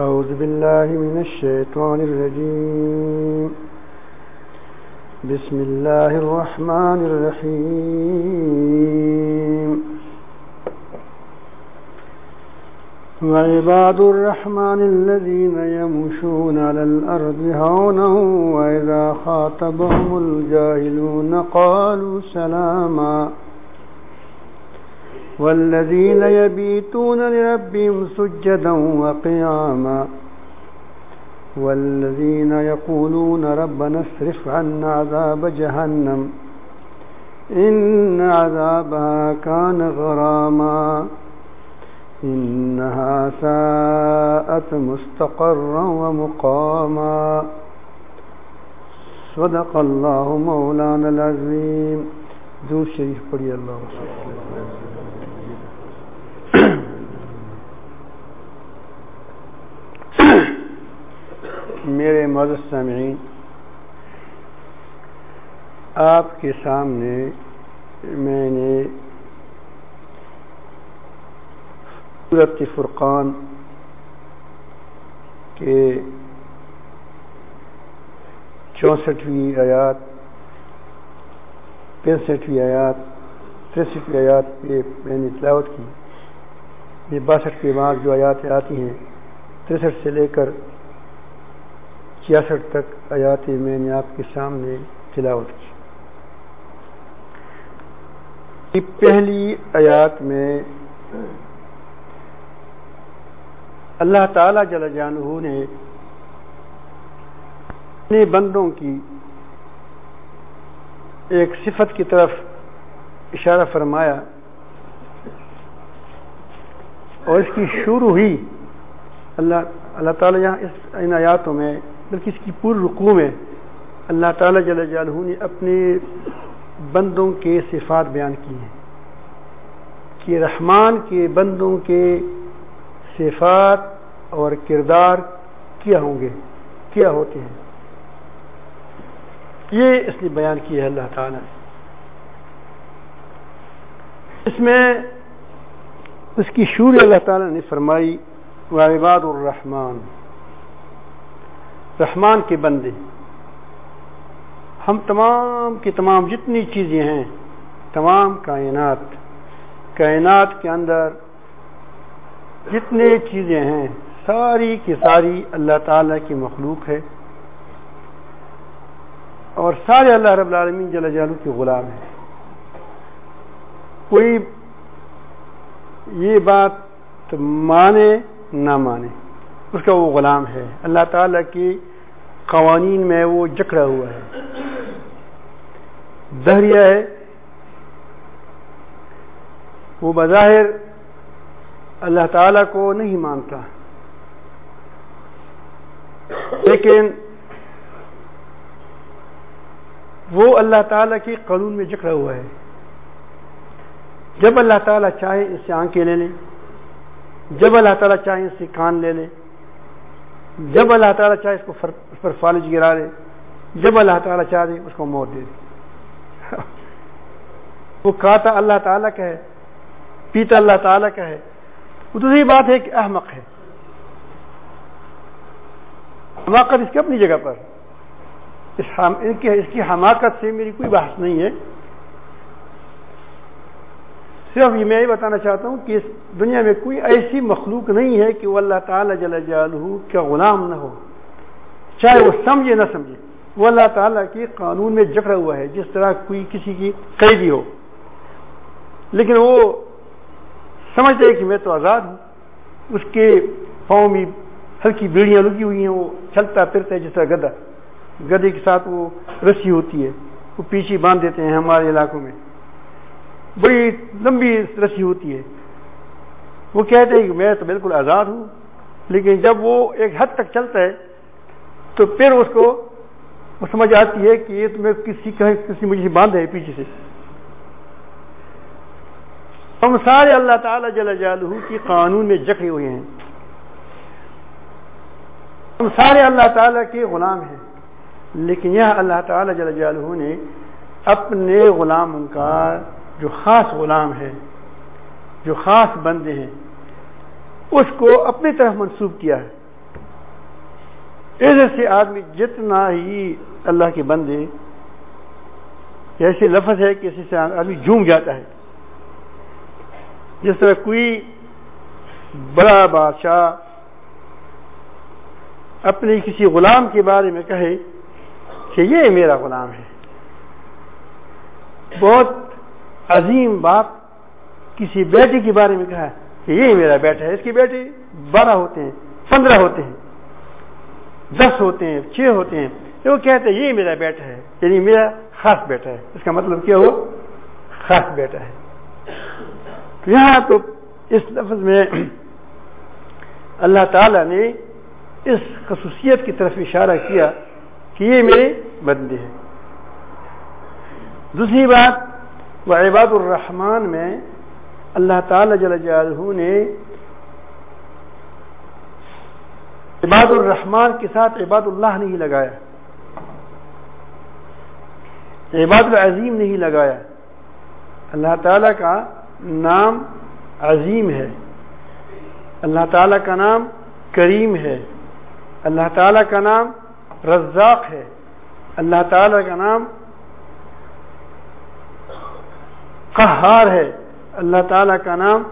أعوذ بالله من الشيطان الرجيم. بسم الله الرحمن الرحيم. وعباد الرحمن الذين يمشون على الأرض هونا وإذا خاطبهم الجاهلون قالوا سلاما. والذين يبيتون لربهم سجدا وقياما والذين يقولون ربنا اصرف عنا عذاب جهنم إن عذابها كان غراما إنها ساءت مستقرا ومقاما صدق الله مولانا العظيم. ذو شريف پڑھی میرے مدد سامعین، آپ کے سامنے میں نے صورت فرقان کے چونسٹھویں آیات، پینسٹھویں آیات تریسٹھویں آیات پہ میں نے تلاوت کی۔ یہ باسٹھ کے بعد جو آیات آتی ہیں تریسٹھ سے لے کر چھیاسٹھ تک آیات میں نے آپ کے سامنے تلاوت کی۔ پہلی آیات میں اللہ تعالی جل جانہ نے اپنے بندوں کی ایک صفت کی طرف اشارہ فرمایا اور اس کی شروع ہوئی اللہ اللہ تعالیٰ یہاں اس، ان آیاتوں میں بلکہ اس کی پور رقو میں اللہ تعالیٰ جل جلہ نے اپنے بندوں کے صفات بیان کی ہیں کہ رحمان کے بندوں کے صفات اور کردار کیا ہوں گے، کیا ہوتے ہیں؟ یہ اس نے بیان کیا ہے اللہ تعالیٰ نے۔ اس میں اس کی شور اللہ تعالیٰ نے فرمائی، وعباد الرحمان رحمان کے بندے ہم تمام کی تمام جتنی چیزیں ہیں، تمام کائنات کائنات کے اندر جتنے چیزیں ہیں، ساری کی ساری اللہ تعالی کی مخلوق ہے۔ اور سارے اللہ رب العالمین جل جلالہ کے غلام ہیں۔ کوئی یہ بات مانے، نہ مانے۔ اس کا وہ غلام ہے۔ اللہ تعالیٰ کی قوانین میں وہ جکڑا ہوا ہے۔ دہریا ہے، وہ بظاہر اللہ تعالیٰ کو نہیں مانتا۔ لیکن وہ اللہ تعالیٰ کی قانون میں جکڑا ہوا ہے۔ جب اللہ تعالیٰ چاہے اس سے آنکھیں لے لیں، جب اللہ تعالیٰ چاہے اس سے کان لے لیں جب اللہ تعالیٰ چاہے اس کو اس پر فالج گرا دے، جب اللہ تعالیٰ چاہ دے، اس کو موت دے دے۔ وہ کھاتا اللہ تعالیٰ کا ہے پیتا اللہ تعالیٰ کا ہے وہ دوسری بات ہے کہ احمق ہے۔ حماقت اس کی اپنی جگہ پر۔ اس اس کی حماقت سے میری کوئی بحث نہیں ہے۔ صرف یہ میں یہ بتانا چاہتا ہوں کہ اس دنیا میں کوئی ایسی مخلوق نہیں ہے کہ وہ اللہ تعالیٰ جل جلہ کا غلام نہ ہو۔ چاہے وہ سمجھے نہ سمجھے، وہ اللہ تعالیٰ کے قانون میں جکڑا ہوا ہے، جس طرح کوئی کسی کی قیدی ہو۔ لیکن وہ سمجھتے ہے کہ میں تو آزاد ہوں۔ اس کے پاؤں میں ہلکی بیڑیاں لگی ہوئی ہیں، وہ چلتا پھرتا ہے جس طرح گدا گدے کے ساتھ وہ رسی ہوتی ہے، وہ پیچھے باندھ دیتے ہیں ہمارے علاقوں میں۔ بڑی لمبی رسی ہوتی ہے۔ وہ کہتے ہیں کہ میں تو بالکل آزاد ہوں، لیکن جب وہ ایک حد تک چلتا ہے، تو پھر اس کو وہ سمجھ آتی ہے کہ یہ تمہیں کسی کسی مجھے باندھ ہے پیچھے سے۔ ہم سارے اللہ تعالی جل جلہ کی قانون میں جکڑے ہوئے ہیں۔ ہم سارے اللہ تعالیٰ کے غلام ہیں، لیکن یہ اللہ تعالیٰ جل جلہ نے اپنے غلام کا جو خاص غلام ہے، جو خاص بندے ہیں، اس کو اپنی طرف منسوب کیا ہے۔ ایسے آدمی جتنا ہی اللہ کے بندے، ایسے لفظ ہے کہ سے آدمی جھوم جاتا ہے۔ جس طرح کوئی بڑا بادشاہ اپنے کسی غلام کے بارے میں کہے کہ یہ میرا غلام ہے۔ بہت عظیم باپ کسی بیٹے کے بارے میں کہا کہ یہ میرا بیٹا ہے، اس کے بیٹے بارہ ہوتے ہیں، پندرہ ہوتے ہیں، دس ہوتے ہیں، چھ ہوتے ہیں۔ وہ کہتے ہیں، یہ میرا بیٹا ہے یعنی میرا خاص بیٹا ہے۔ اس کا مطلب کیا ہو خاص بیٹا ہے۔ یہاں تو اس لفظ میں اللہ تعالی نے اس خصوصیت کی طرف اشارہ کیا کہ یہ میرے بندے ہیں۔ دوسری بات وہ عباد الرحمان میں اللہ تعالی جل جلالہ نے عباد الرحمان کے ساتھ عباد اللہ نہیں لگایا، عباد العظیم نہیں لگایا۔ اللہ تعالی کا نام عظیم ہے۔ اللہ تعالی کا نام کریم ہے۔ اللہ تعالی کا نام رزاق ہے۔ اللہ تعالی کا نام قہار ہے۔ اللہ تعالی کا نام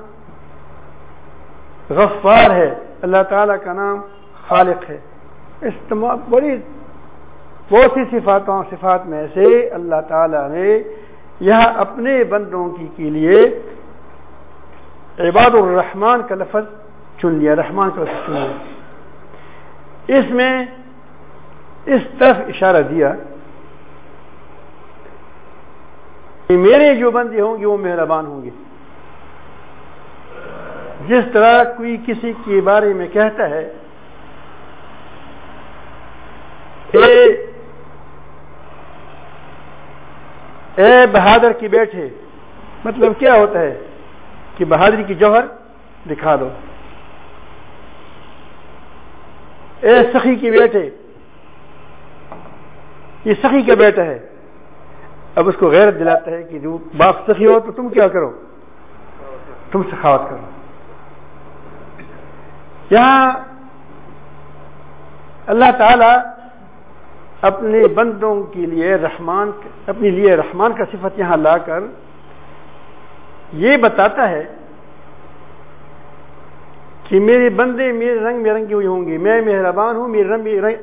غفار ہے۔ اللہ تعالی کا نام خالق ہے۔ اس تمام بڑی بہت سی صفاتوں صفات میں سے اللہ تعالی نے یہاں اپنے بندوں کی کے لیے عباد الرحمان کا لفظ چن لیا، رحمان کا لفظ چن لیا۔ اس میں اس طرف اشارہ دیا کہ میرے جو بندے ہوں گے وہ مہربان ہوں گے۔ جس طرح کوئی کسی کے بارے میں کہتا ہے اے اے بہادر کی بیٹھے مطلب کیا ہوتا ہے کہ بہادری کی جوہر دکھا دو۔ اے سخی کے بیٹے، یہ سخی کا بیٹا ہے۔ اب اس کو غیرت دلاتا ہے کہ جو باپ سخی ہو تو تم کیا کرو؟ تم سخاوت کرو۔ یہاں اللہ تعالی اپنے بندوں کے لیے رحمان اپنے لیے رحمان کا صفت یہاں لا کر یہ بتاتا ہے کہ میرے بندے میرے رنگ میں رنگے ہوئے ہوں گے۔ میں مہربان ہوں میرے رنگ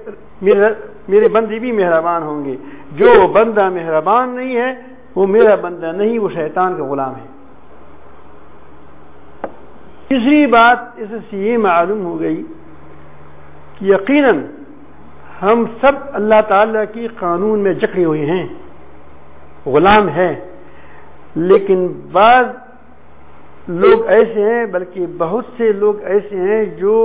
میرے بندے بھی مہربان ہوں گے۔ جو بندہ مہربان نہیں ہے، وہ میرا بندہ نہیں، وہ شیطان کا غلام ہے۔ تیسری بات اس سے یہ معلوم ہو گئی کہ یقیناً ہم سب اللہ تعالی کی قانون میں جکڑے ہوئے ہیں، غلام ہیں، لیکن بعض لوگ ایسے ہیں، بلکہ بہت سے لوگ ایسے ہیں جو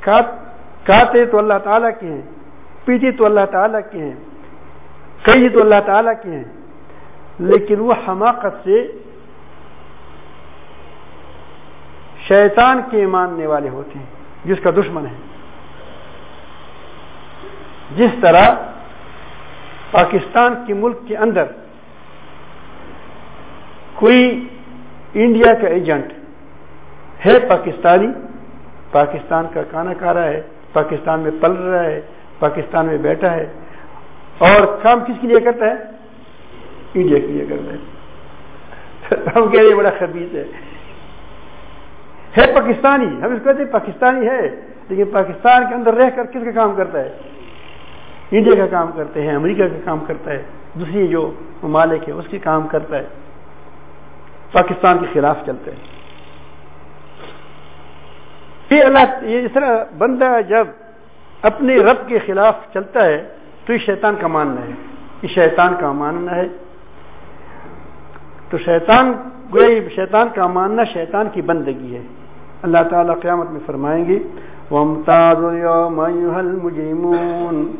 کاتے تو اللہ تعالیٰ کے ہیں۔ پیٹی تو اللہ تعالیٰ کے ہیں کئی تو اللہ تعالیٰ کے ہیں، لیکن وہ حماقت سے شیطان کے ماننے والے ہوتے ہیں، جس کا دشمن ہے۔ جس طرح پاکستان کے ملک کے اندر کوئی انڈیا کا ایجنٹ ہے پاکستانی، پاکستان کا کھانا کھا رہا ہے، پاکستان میں پل رہا ہے پاکستان میں بیٹھا ہے اور کام کس کے لیے کرتا ہے؟ انڈیا کے لیے کرتا ہے۔ ہم کہہ رہے ہیں بڑا خبیص ہے۔ ہے پاکستانی، ہم اس کو کہتے ہیں پاکستانی ہے، لیکن پاکستان کے اندر رہ کر کس کا کام کرتا ہے؟ انڈیا کا کام کرتے ہیں، امریکہ کا کام کرتا ہے۔ دوسری جو ممالک ہے، اس کی کام کرتا ہے۔ پاکستان کے خلاف چلتے ہیں یہ اللہ، یہ اس طرح بندہ جب اپنے رب کے خلاف چلتا ہے، تو یہ شیطان کا ماننا ہے۔ یہ شیطان کا ماننا ہے۔ تو شیطان گوئی شیطان کا ماننا شیطان کی بندگی ہے۔ اللہ تعالیٰ قیامت میں فرمائیں گے وَامْتَازُ الْيَوْمَ أَيُّهَا الْمُجْرِمُونَ۔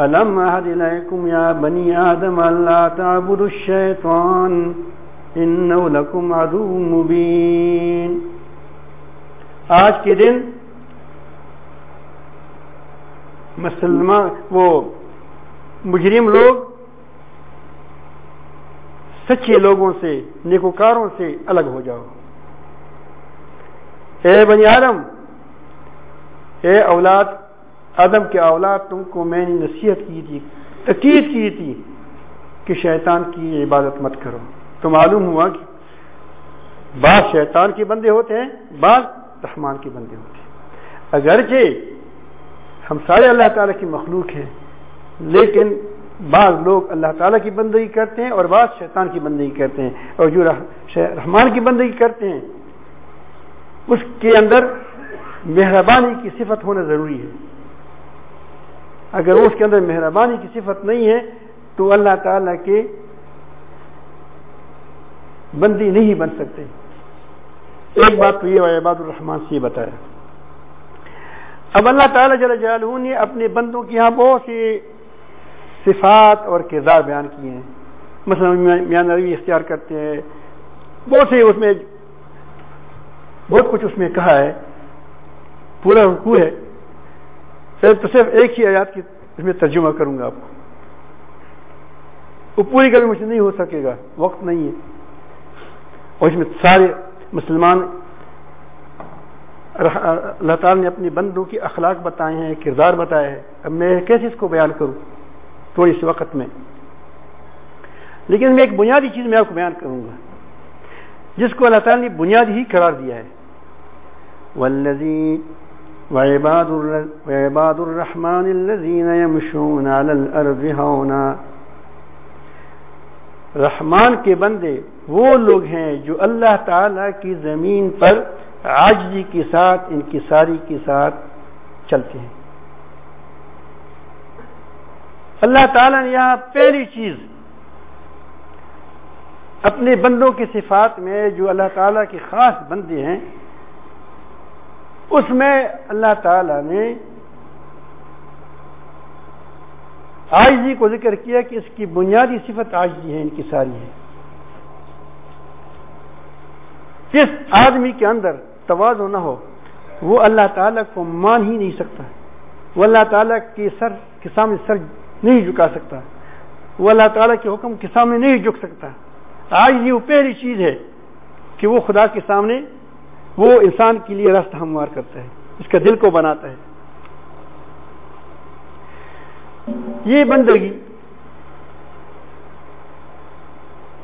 ألم أهد إليكم يا بني آدم ألا تعبدوا الشيطان؟ إنه لكم عدو مبين۔ آج کے دن مسلمان وہ مجرم لوگ، سچے لوگوں سے، نیکوکاروں سے الگ ہو جاؤ۔ اے بنی آدم، اے اولاد، آدم کے اولاد، تم کو میں نے نصیحت کی تھی، تقید کی تھی کہ شیطان کی عبادت مت کرو۔ تو معلوم ہوا کہ بعض شیطان کے بندے ہوتے ہیں، بعض رحمان کے بندے ہوتے ہیں۔ اگرچہ ہم سارے اللہ تعالیٰ کی مخلوق ہیں، لیکن بعض لوگ اللہ تعالیٰ کی بندگی کرتے ہیں اور بعض شیطان کی بندگی کرتے ہیں، اور جو رحمان کی بندگی کرتے ہیں، اس کے اندر مہربانی کی صفت ہونا ضروری ہے۔ اگر اس کے اندر مہربانی کی صفت نہیں ہے، تو اللہ تعالی کے بندی نہیں بن سکتے۔ ایک بات تو یہ عباد الرحمان سے یہ بتایا۔ اب اللہ تعالیٰ جل جلالہ نے اپنے بندوں کے یہاں بہت سی صفات اور کردار بیان کیے ہیں۔ مثلا میاں نروی اختیار کرتے ہیں۔ بہت سے اس میں بہت کچھ اس میں کہا ہے۔ پورا رکو ہے۔ تو صرف ایک ہی آیات کی اس میں ترجمہ کروں گا آپ کو۔ وہ پوری کبھی مجھے نہیں ہو سکے گا۔ وقت نہیں ہے۔ اور اس میں سارے مسلمان اللہ تعالیٰ نے اپنی بندوں کی اخلاق بتائے ہیں، کردار بتائے ہیں۔ اب میں کیسے اس کو بیان کروں؟ تھوڑی اس وقت میں۔ لیکن میں ایک بنیادی چیز میں آپ کو بیان کروں گا۔ جس کو اللہ تعالیٰ نے بنیاد ہی قرار دیا ہے۔ والذی وعباد الرحمن الذين يمشون على الارض هونا۔ رحمان کے بندے وہ لوگ ہیں جو اللہ تعالی کی زمین پر عاجزی کے ساتھ، انکساری کے ساتھ چلتے ہیں۔ اللہ تعالیٰ نے یہاں پہلی چیز اپنے بندوں کی صفات میں جو اللہ تعالیٰ کے خاص بندے ہیں، اس میں اللہ تعالی نے آجزی کو ذکر کیا کہ اس کی بنیادی صفت آجزی ہے ان کی ساری ہے۔ جس آدمی کے اندر توازو نہ ہو، وہ اللہ تعالیٰ کو مان ہی نہیں سکتا۔ وہ اللہ تعالیٰ کے سر، کے سامنے سر نہیں جھکا سکتا۔ وہ اللہ تعالیٰ کے حکم کے سامنے نہیں جھک سکتا۔ آج یہ وہ پہلی چیز ہے کہ وہ خدا کے سامنے وہ انسان کے لیے راستہ ہموار کرتا ہے، اس کا دل کو بناتا ہے۔ یہ بندگی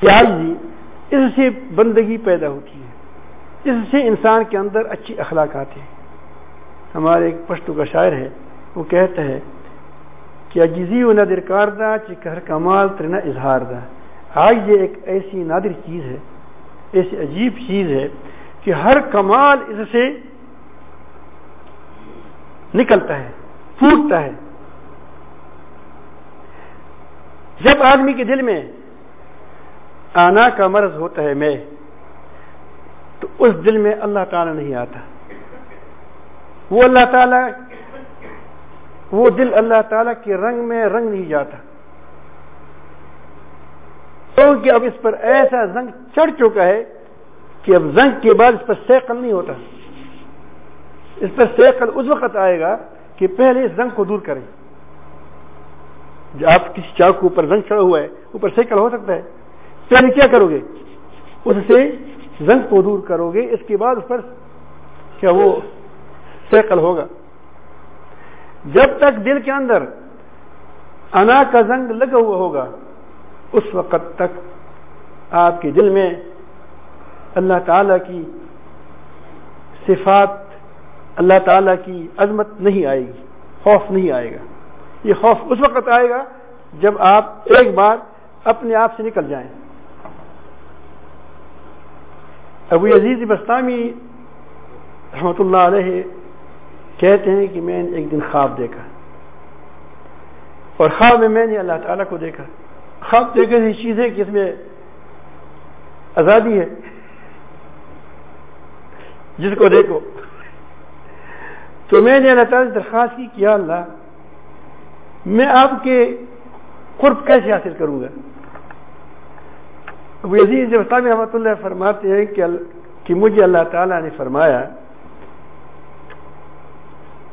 جی اس سے بندگی پیدا ہوتی ہے۔ اس سے انسان کے اندر اچھی اخلاق آتے ہیں۔ ہمارے ایک پشتو کا شاعر ہے، وہ کہتا ہے کہ اجزی و نہ درکار دا چکر کمال ترنا اظہار دا آج یہ ایک ایسی نادر چیز ہے، ایسی عجیب چیز ہے کہ ہر کمال اس سے نکلتا ہے، پھوٹتا ہے۔ جب آدمی کے دل میں آنا کا مرض ہوتا ہے، میں تو اس دل میں اللہ تعالی نہیں آتا۔ وہ اللہ تعالی، وہ دل اللہ تعالی کے رنگ میں رنگ نہیں جاتا۔ کیونکہ اب اس پر ایسا رنگ چڑھ چکا ہے کہ اب زنگ کے بعد اس پر سیکل نہیں ہوتا۔ اس پر سیکل اس وقت آئے گا کہ پہلے اس زنگ کو دور کریں۔ جو آپ کسی چاقو پر زنگ چڑھا ہوا ہے، اوپر سیکل ہو سکتا ہے۔ پہلے کیا کرو گے؟ اس سے زنگ کو دور کرو گے، اس کے بعد اس پر کیا وہ سیکل ہوگا۔ جب تک دل کے اندر انا کا زنگ لگا ہوا ہوگا، اس وقت تک آپ کے دل میں اللہ تعالی کی صفات، اللہ تعالی کی عظمت نہیں آئے گی، خوف نہیں آئے گا۔ یہ خوف اس وقت آئے گا جب آپ ایک بار اپنے آپ سے نکل جائیں۔ ابو عزیز بستانی رحمت اللہ علیہ کہتے ہیں کہ میں نے ایک دن خواب دیکھا اور خواب میں میں نے اللہ تعالیٰ کو دیکھا خواب دیکھے ایسی چیز ہے کہ اس میں آزادی ہے جس کو دیکھو تو میں نے اللہ تعالیٰ سے درخواست کی کیا اللہ میں آپ کے قرب کیسے حاصل کروں گا ابو عزیز رحمۃ اللہ فرماتے ہیں کہ کہ مجھے اللہ تعالیٰ نے فرمایا،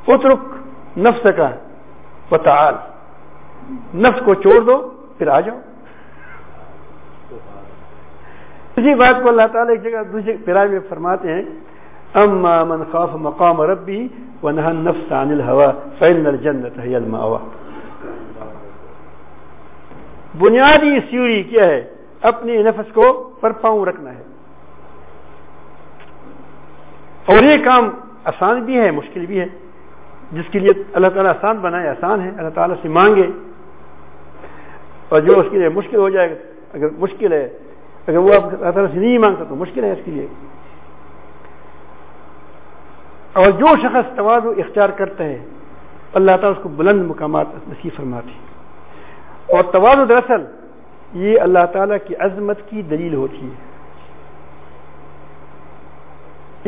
اترک نفس کا وتعال نفس کو چھوڑ دو، پھر آ جاؤ۔ اسی بات کو اللہ تعالیٰ ایک جگہ دوسرے پراج میں فرماتے ہیں، اما من خاف مقام ربی و نہ نفس عن الهوا فإن الجنة هي المأوى۔ بنیادی سیڑھی کیا ہے؟ اپنے نفس کو پر پاؤں رکھنا ہے۔ اور یہ کام آسان بھی ہے، مشکل بھی ہے۔ جس کے لیے اللہ تعالیٰ آسان بنائے، آسان ہے، اللہ تعالیٰ سے مانگے۔ اور جو اس کے لیے مشکل ہو جائے گا اگر مشکل ہے، اگر وہ اللہ تعالیٰ سے نہیں مانگتا تو مشکل ہے اس کے لیے۔ اور جو شخص تواز اختیار کرتا ہے، اللہ تعالیٰ اس کو بلند مقامات نصیب فرماتی اور توازو دراصل یہ اللہ تعالیٰ کی عظمت کی دلیل ہوتی ہے۔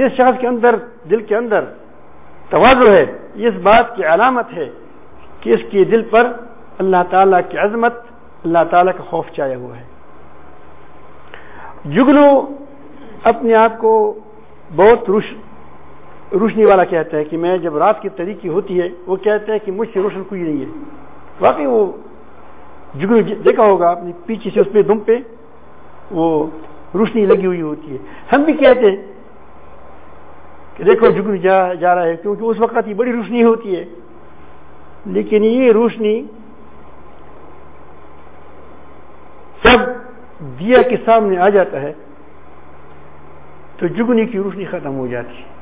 اس شخص کے اندر، دل کے اندر توازو ہے، اس بات کی علامت ہے کہ اس کے دل پر اللہ تعالیٰ کی عظمت، اللہ تعالیٰ کا خوف چایا ہوا ہے۔ جگلو اپنے آپ کو بہت روش، روشنی والا کہتا ہے کہ میں جب رات کی طریقی ہوتی ہے، وہ کہتا ہے کہ مجھ سے روشن کوئی نہیں ہے۔ واقعی وہ جگنو دیکھا ہوگا، اپنی پیچھے سے اس پہ دم پہ، وہ روشنی لگی ہوئی ہوتی ہے۔ ہم بھی کہتے ہیں کہ دیکھو جگنو جا جا رہا ہے، کیونکہ اس وقت یہ بڑی روشنی ہوتی ہے۔ لیکن یہ روشنی جب دیا کے سامنے آ جاتا ہے، تو جگنی کی روشنی ختم ہو جاتی ہے۔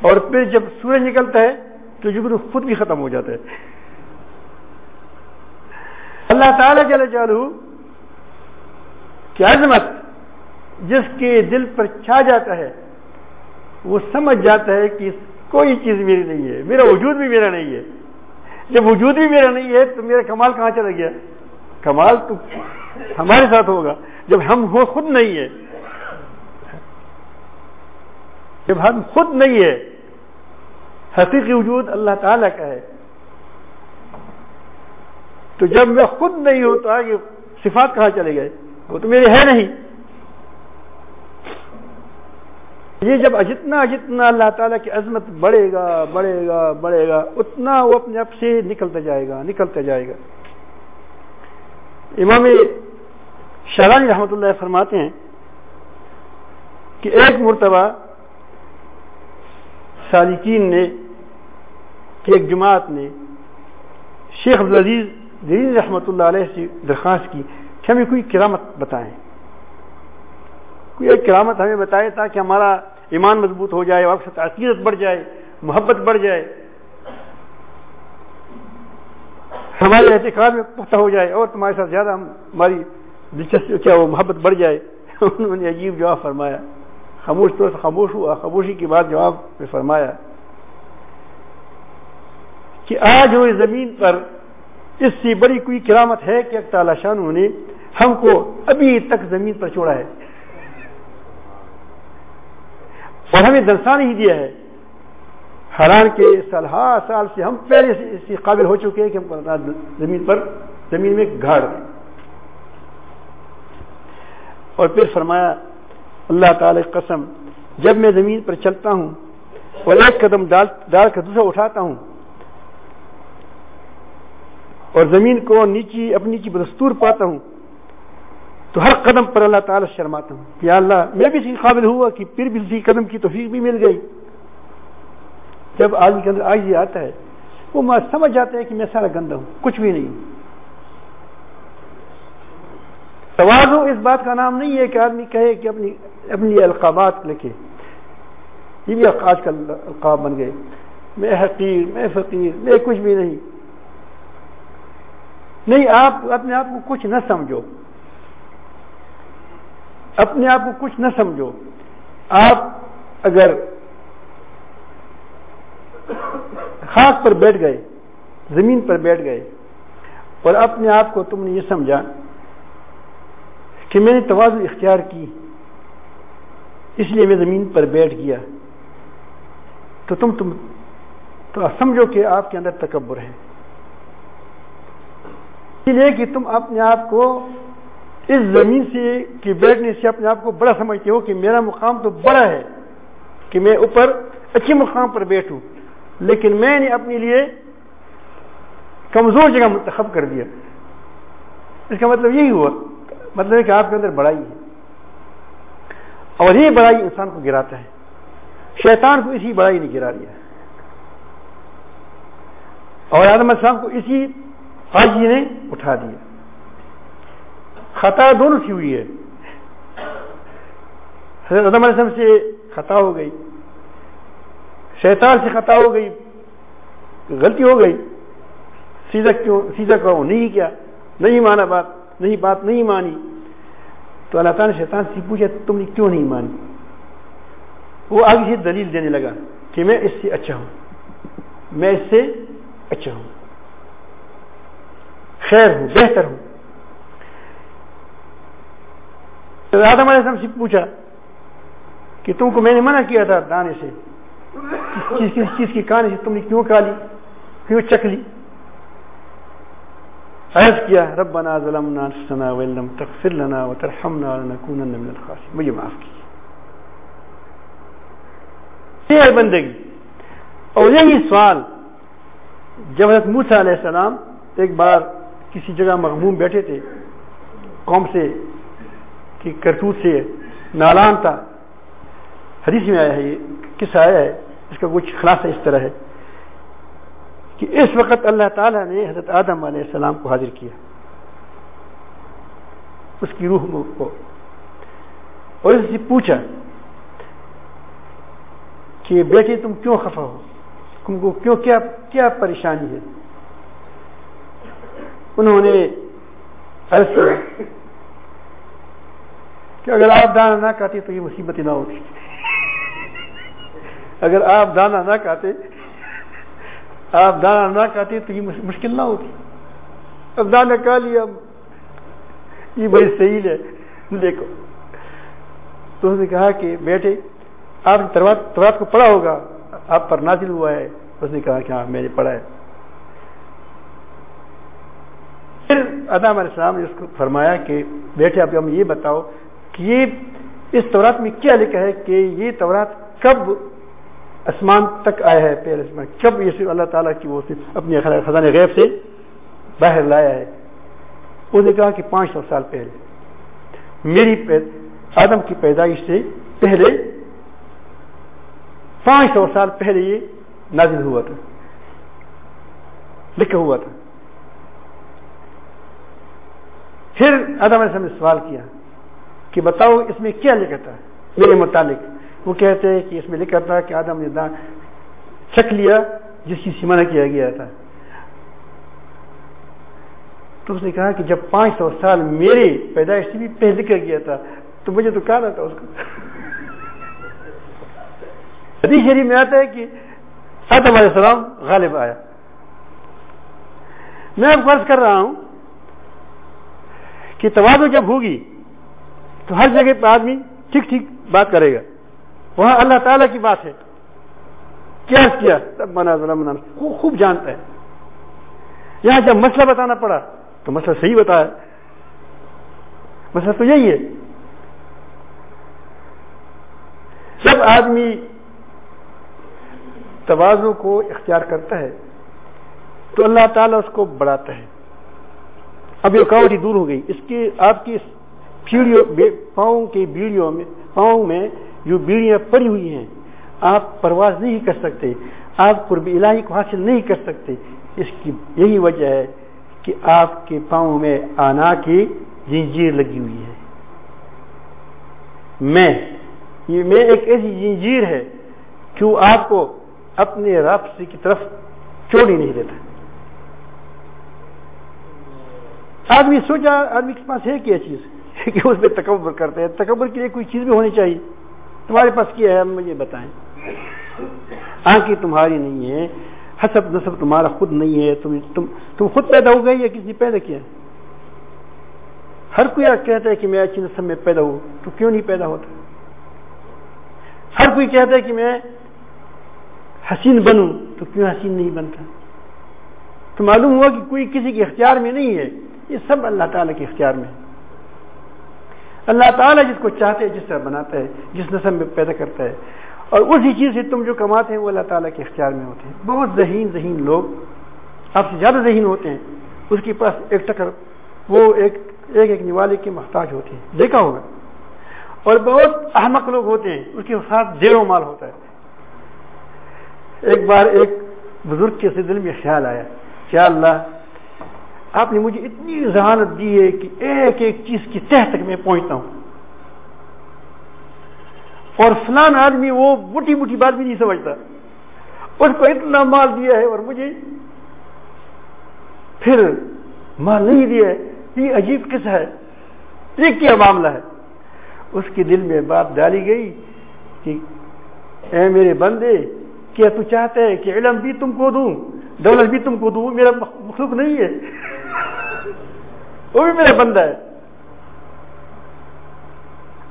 اور پھر جب سورج نکلتا ہے، تو جگنو خود بھی ختم ہو جاتا ہے۔ اللہ تعالی جل جالو کی عظمت جس کے دل پر چھا جاتا ہے، وہ سمجھ جاتا ہے کہ کوئی چیز میری نہیں ہے، میرا وجود بھی میرا نہیں ہے۔ جب وجود بھی میرا نہیں ہے تو میرا کمال کہاں چلا گیا؟ کمال تو ہمارے ساتھ ہوگا۔ جب ہم ہو خود نہیں ہے جب ہم خود نہیں ہے حقیقی وجود اللہ تعالی کا ہے۔ تو جب میں خود نہیں ہوتا یہ صفات کہاں چلے گئے؟ وہ تو میرے ہے نہیں۔ یہ جب جتنا جتنا اللہ تعالیٰ کی عظمت بڑھے گا بڑھے گا بڑھے گا، اتنا وہ اپنے آپ سے نکلتا جائے گا، نکلتا جائے گا۔ امام شہرانی رحمۃ اللہ فرماتے ہیں کہ ایک مرتبہ سالکین نے کہ ایک جماعت نے شیخ عبدالعزیز دین رحمۃ اللہ علیہ سے درخواست کی کہ ہمیں کوئی کرامت بتائیں۔ کوئی ایک کرامت ہمیں بتائے تاکہ ہمارا ایمان مضبوط ہو جائے وقت عقیدت بڑھ جائے، محبت بڑھ جائے۔ ہمارے احتکاب میں پختہ ہو جائے، اور تمہارے ساتھ زیادہ ہماری دلچسپی کیا وہ محبت بڑھ جائے۔ انہوں نے عجیب جواب فرمایا۔ خاموش تو خاموش ہوا، خاموشی کی بات جواب میں فرمایا کہ آج وہ زمین پر اس سے بڑی کوئی کرامت ہے کہ تعالی شاہ نے ہم کو ابھی تک زمین پر چھوڑا ہے۔ اور ہمیں درسا نہیں دیا ہے۔ حیران کے سال سال سے ہم پہلے سے اس قابل ہو چکے ہیں کہ ہم کو زمین پر، زمین میں گھاڑ۔ اور پھر فرمایا، اللہ تعالی قسم، جب میں زمین پر چلتا ہوں اور ایک قدم ڈال ڈال کر دوسرا اٹھاتا ہوں اور زمین کو نیچی اپنی نیچی بدستور پاتا ہوں، تو ہر قدم پر اللہ تعالی شرماتا ہوں کہ اللہ، میں بھی اسی قابل ہوا کہ پھر بھی اسی قدم کی توفیق بھی مل گئی۔ جب آدمی کے اندر آج یہ آتا ہے، وہ سمجھ جاتا ہے کہ میں سارا گندا ہوں، کچھ بھی نہیں۔ توازو اس بات کا نام نہیں ہے کہ آدمی کہے کہ اپنی اپنی القابات لکھے۔ یہ بھی آج کل القاب بن گئے۔ میں حقیر، میں فقیر، میں کچھ بھی نہیں۔ نہیں، آپ اپنے آپ کو کچھ نہ سمجھو۔ اپنے آپ کو کچھ نہ سمجھو۔ آپ اگر خاص پر بیٹھ گئے، زمین پر بیٹھ گئے اور اپنے آپ کو تم نے یہ سمجھا کہ میں نے توازن اختیار کی، اس لیے میں زمین پر بیٹھ گیا، تو تم تم تو سمجھو کہ آپ کے اندر تکبر ہے۔ اس لیے کہ تم اپنے آپ کو اس زمین سے کہ بیٹھنے سے اپنے آپ کو بڑا سمجھتے ہو کہ میرا مقام تو بڑا ہے کہ میں اوپر اچھے مقام پر بیٹھوں۔ لیکن میں نے اپنے لیے کمزور جگہ منتخب کر دیا۔ اس کا مطلب یہی ہوا۔ مطلب ہے کہ آپ کے اندر بڑائی ہے۔ اور یہ بڑائی انسان کو گراتا ہے۔ شیطان کو اسی بڑائی نے گرا دیا اور آدم السلام کو اسی حاجی نے اٹھا دیا۔ خطا دونوں کی ہوئی ہے۔ حضرت عدم السلام سے خطا ہو گئی۔ شیطان سے خطا ہو گئی۔ غلطی ہو گئی۔ سیدھا کیوں سیدھا کہو، نہیں کیا۔ نہیں مانا بات۔ نہیں بات نہیں مانی۔ تو اللہ تعالیٰ نے شیطان سے پوچھا، تم نے کیوں نہیں مانی؟ وہ آگے سے دلیل دینے لگا کہ میں اس سے اچھا ہوں۔ میں اس سے اچھا ہوں۔ خیر ہوں، بہتر ہوں۔ آدم علیہ السلام سے پوچھا کہ تم کو میں نے منع کیا تھا دانے سے؟ کس کس چیز کی کہانی سے تم نے کیوں کھا لی؟ کیوں چکھ لی؟ عرض کیا، ربنا ظلمنا نفسنا وان لم تغفر لنا وترحمنا لنكونن من الخاسرين مجھے معاف کیجیے یہ ہے بندگی، اور یہی سوال جب حضرت موسیٰ علیہ السلام ایک بار کسی جگہ مغموم بیٹھے تھے، قوم سے کہ کرتوت سے نالان تھا۔ حدیث میں آیا ہے، یہ کس آیا ہے، اس کا کچھ خلاصہ اس طرح ہے کہ اس وقت اللہ تعالیٰ نے حضرت آدم علیہ السلام کو حاضر کیا، اس کی روح کو۔ اور اس سے پوچھا کہ بیٹے تم کیوں خفا ہو؟ تم کو کیوں، کیا کیا پریشانی ہے؟ انہوں نے کیا کہ اگر آپ دانا نہ کہتے تو یہ مصیبت نہ ہوتی۔ اگر آپ دانا نہ کہتے آپ دانا نہ کہتے تو یہ مشکل نہ ہوتی۔ اب دانا کہا لیا یہ بڑی صحیح ہے۔ دیکھو۔ تو اس نے کہا کہ بیٹے آپ نے تورات کو پڑھا ہوگا۔ آپ پر نازل ہوا ہے۔ اس نے کہا کہ ہاں میں نے پڑھا ہے۔ پھر ادام علیہ السلام نے اس کو فرمایا کہ بیٹے، اب ہم یہ بتاؤ کہ یہ اس تورات میں کیا لکھا ہے کہ یہ تورات کب اسمان تک آیا ہے پہلے اسمان کب یہ صرف اللہ تعالیٰ کی وہ اپنے خزانے غیب سے باہر لایا ہے؟ اس نے کہا کہ پانچ سو سال پہلے۔ میری آدم کی پیدائش سے پہلے پانچ سو سال پہلے یہ نازل ہوا تھا۔ لکھا ہوا تھا۔ پھر آدم علیہ السلام نے سوال کیا کہ بتاؤ اس میں کیا لکھا تھا؟ میرے متعلق۔ وہ کہتے ہیں کہ اس میں لکھا تھا کہ آدم نے دان چک لیا، جس چیز سے منع کیا گیا تھا۔ تو اس نے کہا کہ جب پانچ سو سال میرے پیدائش سے بھی پہلے لکھا گیا تھا، تو مجھے تو کہا تھا اس کو۔ حدیث شریف میں آتا ہے کہ آدم علیہ السلام غالب آیا۔ میں اب فرض کر رہا ہوں کہ توازو جب ہوگی تو ہر جگہ پہ آدمی ٹھیک ٹھیک بات کرے گا۔ وہاں اللہ تعالیٰ کی بات ہے۔ کیا کیا؟ سب منا ظلم خوب جانتا ہے۔ یہاں جب مسئلہ بتانا پڑا تو مسئلہ صحیح بتایا۔ مسئلہ تو یہی ہے۔ جب آدمی توازو کو اختیار کرتا ہے تو اللہ تعالیٰ اس کو بڑھاتا ہے۔ اب یہ رکاوٹ ہی دور ہو گئی۔ اس کے آپ کی پاؤں کی بیڑیوں میں، پاؤں میں جو بیڑیاں پڑی ہوئی ہیں، آپ پرواز نہیں کر سکتے۔ آپ قرب الہی کو حاصل نہیں کر سکتے۔ اس کی یہی وجہ ہے کہ آپ کے پاؤں میں آنا کی جنجیر لگی ہوئی ہے۔ میں، یہ میں ایک ایسی جنجیر ہے کہ وہ آپ کو اپنے رب کی طرف چوڑی نہیں دیتا۔ آدمی سوچا، آدمی کے پاس ہے کیا چیز؟ کہ اس میں تکبر کرتے ہیں۔ تکبر کے لیے کوئی چیز بھی ہونی چاہیے۔ تمہارے پاس کیا ہے؟ مجھے بتائیں۔ آنکھیں تمہاری نہیں ہے حسب نصب تمہارا خود نہیں ہے۔ تم تم تم خود پیدا ہو گئی یا کسی نے پیدا کیا؟ ہر کوئی کہتا ہے کہ میں اچھی نصب میں پیدا ہوں، تو کیوں نہیں پیدا ہوتا؟ ہر کوئی کہتا ہے کہ میں حسین بنوں، تو کیوں حسین نہیں بنتا؟ تو معلوم ہوا کہ کوئی کسی کے اختیار میں نہیں ہے۔ یہ سب اللہ تعالیٰ کے اختیار میں اللہ تعالیٰ جس کو چاہتے جس طرح بناتا ہے، جس نسل میں پیدا کرتا ہے۔ اور اسی چیز سے تم جو کماتے ہیں، وہ اللہ تعالیٰ کے اختیار میں ہوتے ہیں۔ بہت ذہین ذہین لوگ، آپ سے زیادہ ذہین ہوتے ہیں۔ اس کے پاس ایک ٹکر، وہ ایک ایک ایک نوالے کے محتاج ہوتے ہیں۔ دیکھا ہوگا۔ اور بہت احمق لوگ ہوتے ہیں۔ اس کے ساتھ زیر و مال ہوتا ہے۔ ایک بار ایک بزرگ کے دل میں خیال آیا، کیا اللہ آپ نے مجھے اتنی ذہانت دی ہے کہ ایک ایک چیز کی تہ تک میں پہنچتا ہوں۔ اور فلان آدمی وہ بوٹی بوٹی بات بھی نہیں سمجھتا۔ اس کو اتنا مال دیا ہے اور مجھے پھر مال نہیں دیا ہے۔ یہ عجیب کس ہے۔ یہ کیا معاملہ ہے؟ اس کے دل میں بات ڈالی گئی کہ اے میرے بندے، کیا تو چاہتے ہیں کہ علم بھی تم کو دوں، دولت بھی تم کو دوں؟ میرا مخلوق نہیں ہے۔ وہ بھی میرا بندہ ہے۔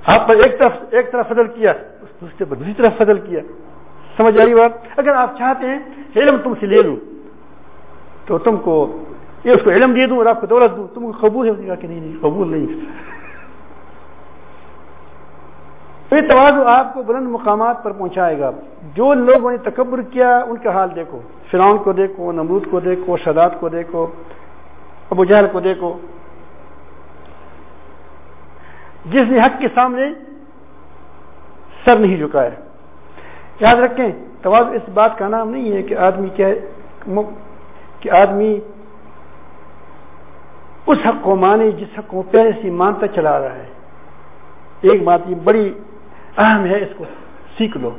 آپ پر ایک طرف ایک طرف فضل کیا دوسرے پر دوسری طرف فضل کیا۔ سمجھ آ رہی بات؟ اگر آپ چاہتے ہیں علم تم سے لے لوں، تو تم کو یہ اس کو علم دے دوں اور آپ کو دولت دوں۔ تم کو قبول ہے؟ کہ نہیں نہیں، قبول نہیں۔ یہ توازو آپ کو بلند مقامات پر پہنچائے گا۔ جو لوگوں نے تکبر کیا، ان کا حال دیکھو۔ فرعون کو دیکھو، نمرود کو دیکھو شداد کو دیکھو، ابو جہل کو دیکھو۔ جس نے حق کے سامنے سر نہیں جھکایا۔ یاد رکھیں توازو اس بات کا نام نہیں ہے کہ آدمی کیا کہ آدمی اس حق کو مانے، جس حق کو پہلے سے مانتا چلا رہا ہے۔ ایک بات یہ بڑی اہم ہے، اس کو سیکھ لو۔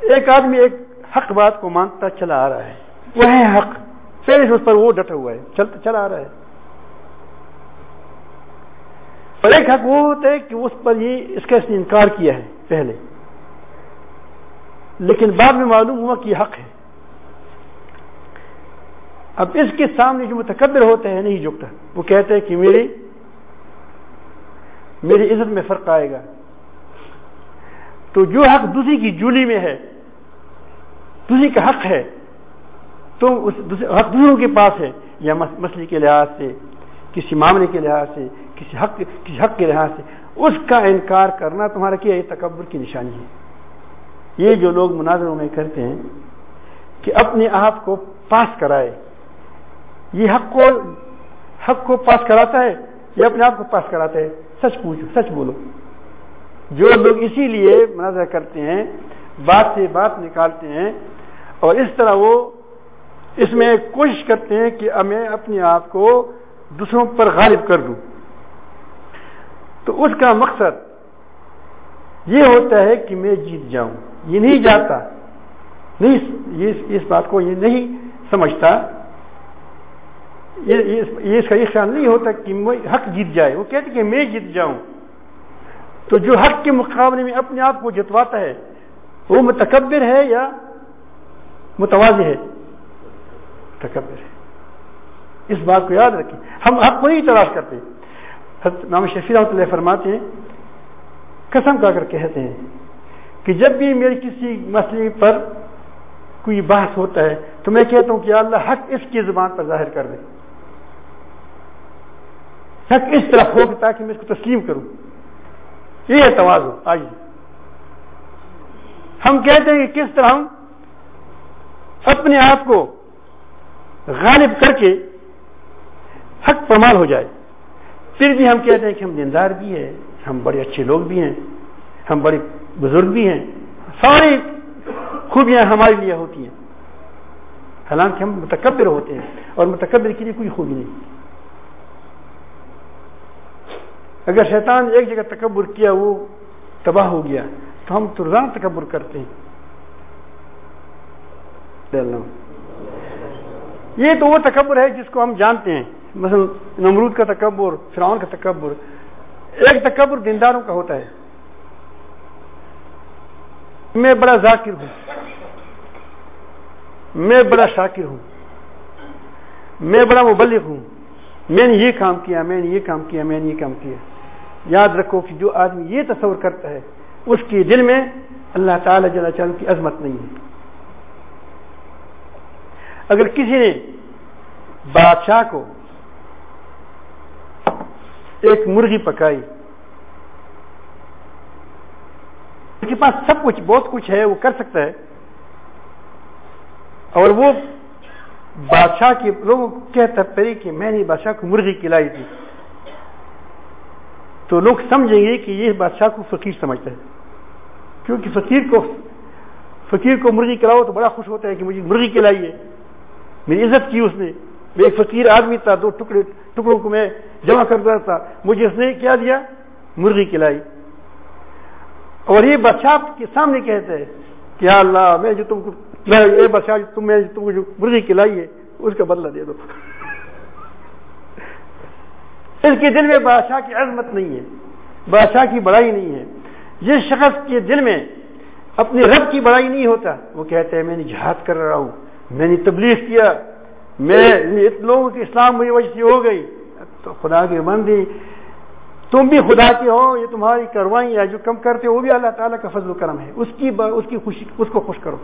ایک آدمی ایک حق بات کو مانتا چلا آ رہا ہے۔ وہ ہے حق۔ پہلے سے اس پر وہ ڈٹا ہوا ہے، چلتا چلا آ رہا ہے۔ اور ایک حق وہ ہوتا ہے کہ اس پر یہ اس کا اس نے انکار کیا ہے پہلے۔ لیکن بعد میں معلوم ہوا کہ یہ حق ہے۔ اب اس کے سامنے جو متقبر ہوتے ہیں نہیں جھکتا، وہ کہتے ہیں کہ میری میری عزت میں فرق آئے گا۔ تو جو حق دوسری کی جولی میں ہے، دوسری کا حق ہے، تو اس حق دوسروں کے پاس ہے، یا مسئلے کے لحاظ سے، کسی معاملے کے لحاظ سے کسی حق کسی حق کے لحاظ سے اس کا انکار کرنا تمہارا کیا یہ تکبر کی نشانی ہے۔ یہ جو لوگ مناظروں میں کرتے ہیں کہ اپنے آپ کو پاس کرائے، یہ حق کو حق کو پاس کراتا ہے یا اپنے آپ کو پاس کراتا ہے؟ سچ پوچھو، سچ بولو۔ جو لوگ اسی لیے مناظرہ کرتے ہیں، بات سے بات نکالتے ہیں اور اس طرح وہ اس میں کوشش کرتے ہیں کہ میں اپنے آپ کو دوسروں پر غالب کر دوں۔ تو اس کا مقصد یہ ہوتا ہے کہ میں جیت جاؤں۔ یہ نہیں جاتا۔ نہیں اس بات کو یہ نہیں سمجھتا۔ یہ اس کا یہ خیال نہیں ہوتا کہ حق جیت جائے۔ وہ کہتے کہ میں جیت جاؤں۔ تو جو حق کے مقابلے میں اپنے آپ کو جتواتا ہے، وہ متکبر ہے یا متوازی ہے؟ تکبر ہے۔ اس بات کو یاد رکھیں۔ ہم حق کو نہیں تلاش کرتے۔ نام شفیع رحمۃ اللہ فرماتے ہیں، قسم کا کر کہتے ہیں کہ جب بھی میری کسی مسئلے پر کوئی بحث ہوتا ہے، تو میں کہتا ہوں کہ اللہ حق اس کی زبان پر ظاہر کر دے۔ حق اس طرح ہو تاکہ میں اس کو تسلیم کروں۔ یہ ہے توازو آئیے۔ ہم کہتے ہیں کہ کس طرح ہم اپنے آپ کو غالب کر کے حق پرمال ہو جائے۔ پھر بھی ہم کہتے ہیں کہ ہم دیندار بھی ہیں، ہم بڑے اچھے لوگ بھی ہیں، ہم بڑے بزرگ بھی ہیں، ساری خوبیاں ہمارے لیے ہوتی ہیں۔ حالانکہ ہم متکبر ہوتے ہیں اور متکبر کے لیے کوئی خوبی نہیں۔ اگر شیطان ایک جگہ تکبر کیا، وہ تباہ ہو گیا، تو ہم ترزان تکبر کرتے ہیں۔ یہ تو وہ تکبر ہے جس کو ہم جانتے ہیں۔ مثلا نمرود کا تکبر، فرعون کا تکبر، ایک تکبر دینداروں کا ہوتا ہے۔ میں بڑا ذاکر ہوں۔ میں بڑا شاکر ہوں۔ میں بڑا مبلغ ہوں۔ میں نے یہ کام کیا، میں نے یہ کام کیا، میں نے یہ کام کیا۔ یاد رکھو کہ جو آدمی یہ تصور کرتا ہے، اس کے دل میں اللہ تعالی جل چل کی عظمت نہیں ہے۔ اگر کسی نے بادشاہ کو ایک مرغی پکائی۔ اس کے پاس سب کچھ، بہت کچھ ہے، وہ کر سکتا ہے۔ اور وہ بادشاہ کے لوگوں کہتا پڑی کہ میں نے بادشاہ کو مرغی کھلائی تھی۔ تو لوگ سمجھیں گے کہ یہ بادشاہ کو فقیر سمجھتا ہے۔ کیونکہ فقیر کو فقیر کو مرغی کھلاؤ تو بڑا خوش ہوتا ہے کہ مجھے مرغی کھلائیے میری عزت کی اس نے۔ میں ایک فقیر آدمی تھا، دو ٹکڑے، ٹکڑوں کو میں جمع کرتا تھا۔ مجھے اس نے کیا دیا؟ مرغی کھلائی۔ اور یہ بادشاہ کے سامنے کہتے ہیں کہ اللہ، میں جو تم کو یہ بادشاہ تم، میں تم کو جو مرغی کھلائی ہے، اس کا بدلہ دے دو۔ اس کے دل میں بادشاہ کی عظمت نہیں ہے، بادشاہ کی بڑائی نہیں ہے۔ جس شخص کے دل میں اپنے رب کی بڑائی نہیں ہوتا۔ وہ کہتے ہیں، میں نے جہاد کر رہا ہوں، میں نے تبلیغ کیا، میں لوگوں کی اسلام میری وجہ سے ہو گئی۔ تو خدا کی بندی تم بھی خدا کے ہو یہ تمہاری کروائی ہے جو کم کرتے ہو وہ بھی اللہ تعالیٰ کا فضل و کرم ہے۔ اس کی اس کی خوشی اس کو خوش کرو۔